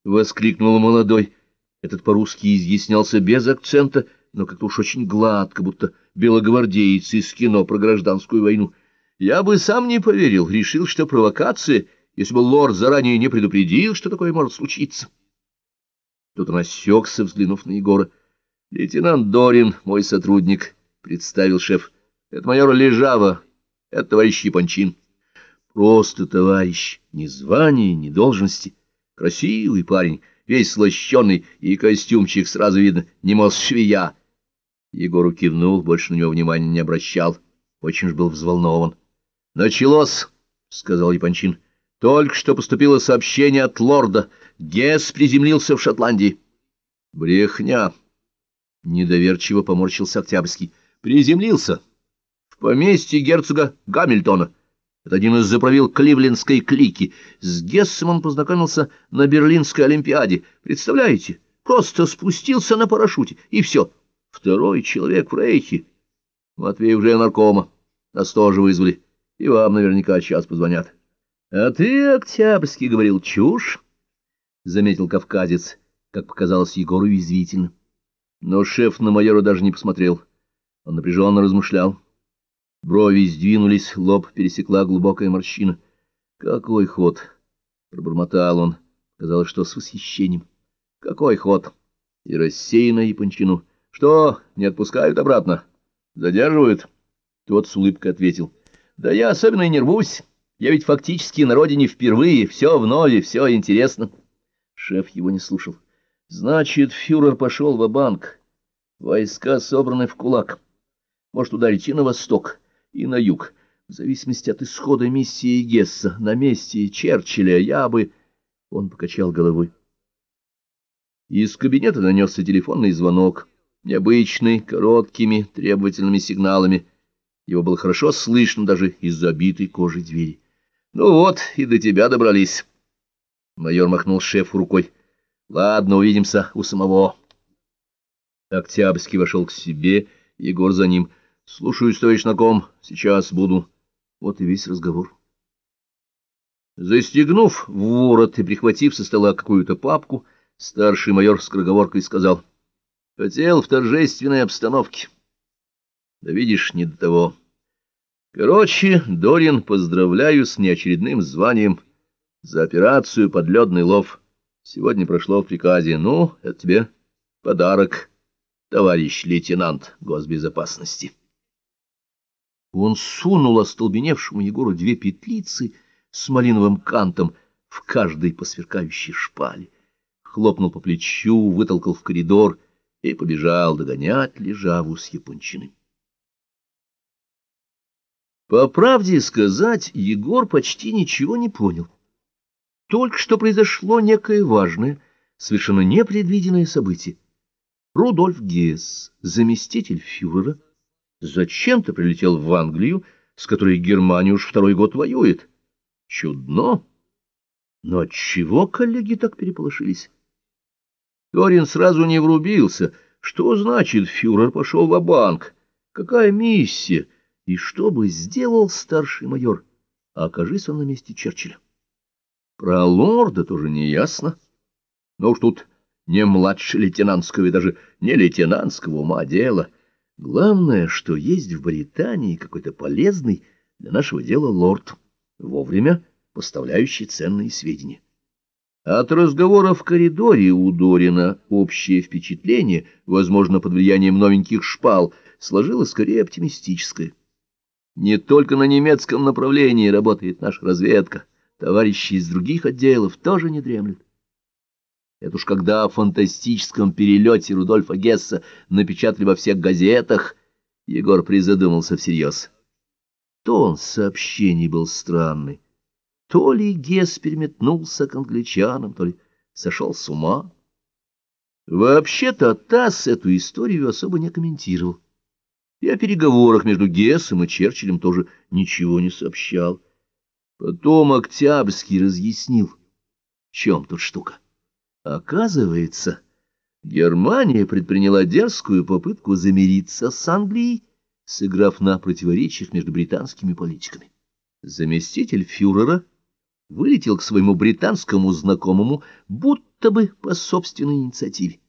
— воскликнул молодой. Этот по-русски изъяснялся без акцента, но как-то уж очень гладко, будто белогвардейцы из кино про гражданскую войну. Я бы сам не поверил, решил, что провокация, если бы лорд заранее не предупредил, что такое может случиться. Тут он осекся, взглянув на Егора. — Лейтенант Дорин, мой сотрудник, — представил шеф. — Это майор Лежава, это товарищ Япончин. Просто товарищ, ни звания, ни должности. Красивый парень, весь слащенный, и костюмчик сразу видно, не швея. Егору кивнул, больше на него внимания не обращал. Очень ж был взволнован. — Началось, — сказал Япончин. — Только что поступило сообщение от лорда. Гесс приземлился в Шотландии. — Брехня. Недоверчиво поморщился Октябрьский. — Приземлился. В поместье герцога Гамильтона. — это один из заправил кливлендской клики. С Гессом он познакомился на Берлинской Олимпиаде. Представляете? Просто спустился на парашюте, и все. Второй человек в рейхе. Матвей уже наркома. Нас тоже вызвали. И вам наверняка сейчас позвонят. — А ты, Октябрьский, говорил чушь, — заметил кавказец, как показалось Егору язвительно. Но шеф на майора даже не посмотрел. Он напряженно размышлял. Брови сдвинулись, лоб пересекла глубокая морщина. «Какой ход!» — пробормотал он. Казалось, что с восхищением. «Какой ход?» И рассеянно, и пончину. «Что, не отпускают обратно? Задерживают?» Тот с улыбкой ответил. «Да я особенно и не рвусь. Я ведь фактически на родине впервые. Все вновь, все интересно». Шеф его не слушал. «Значит, фюрер пошел в банк Войска собраны в кулак. Может ударить и на восток» и на юг. В зависимости от исхода миссии Гесса на месте Черчилля я бы... Он покачал головой. Из кабинета нанесся телефонный звонок, необычный, короткими, требовательными сигналами. Его было хорошо слышно даже из забитой кожи двери. — Ну вот, и до тебя добрались. Майор махнул шефу рукой. — Ладно, увидимся у самого. Октябрьский вошел к себе, Егор за ним — Слушаюсь, товарищ Наком, сейчас буду. Вот и весь разговор. Застегнув в ворот и прихватив со стола какую-то папку, старший майор с кроговоркой сказал, «Хотел в торжественной обстановке. Да видишь, не до того. Короче, Дорин, поздравляю с неочередным званием за операцию «Подледный лов». Сегодня прошло в приказе. Ну, это тебе подарок, товарищ лейтенант госбезопасности». Он сунул остолбеневшему Егору две петлицы с малиновым кантом в каждой по сверкающей шпале, хлопнул по плечу, вытолкал в коридор и побежал догонять Лежаву с Япончиной. По правде сказать, Егор почти ничего не понял. Только что произошло некое важное, совершенно непредвиденное событие. Рудольф Гесс, заместитель фюрера, Зачем ты прилетел в Англию, с которой Германия уж второй год воюет? Чудно. Но отчего коллеги так переполошились? Торин сразу не врубился. Что значит фюрер пошел в банк Какая миссия? И что бы сделал старший майор? Окажись он на месте Черчилля. Про лорда тоже не ясно. Но уж тут не младше лейтенантского и даже не лейтенантского ума дело — Главное, что есть в Британии какой-то полезный для нашего дела лорд, вовремя поставляющий ценные сведения. От разговора в коридоре у Дорина общее впечатление, возможно, под влиянием новеньких шпал, сложилось скорее оптимистическое. Не только на немецком направлении работает наша разведка, товарищи из других отделов тоже не дремлют. Это уж когда о фантастическом перелете Рудольфа Гесса напечатали во всех газетах, Егор призадумался всерьез. Тон сообщений был странный. То ли Гесс переметнулся к англичанам, то ли сошел с ума. Вообще-то ТАСС эту историю особо не комментировал. И о переговорах между Гессом и Черчиллем тоже ничего не сообщал. Потом Октябрьский разъяснил, в чем тут штука. Оказывается, Германия предприняла дерзкую попытку замириться с Англией, сыграв на противоречиях между британскими политиками. Заместитель фюрера вылетел к своему британскому знакомому, будто бы по собственной инициативе.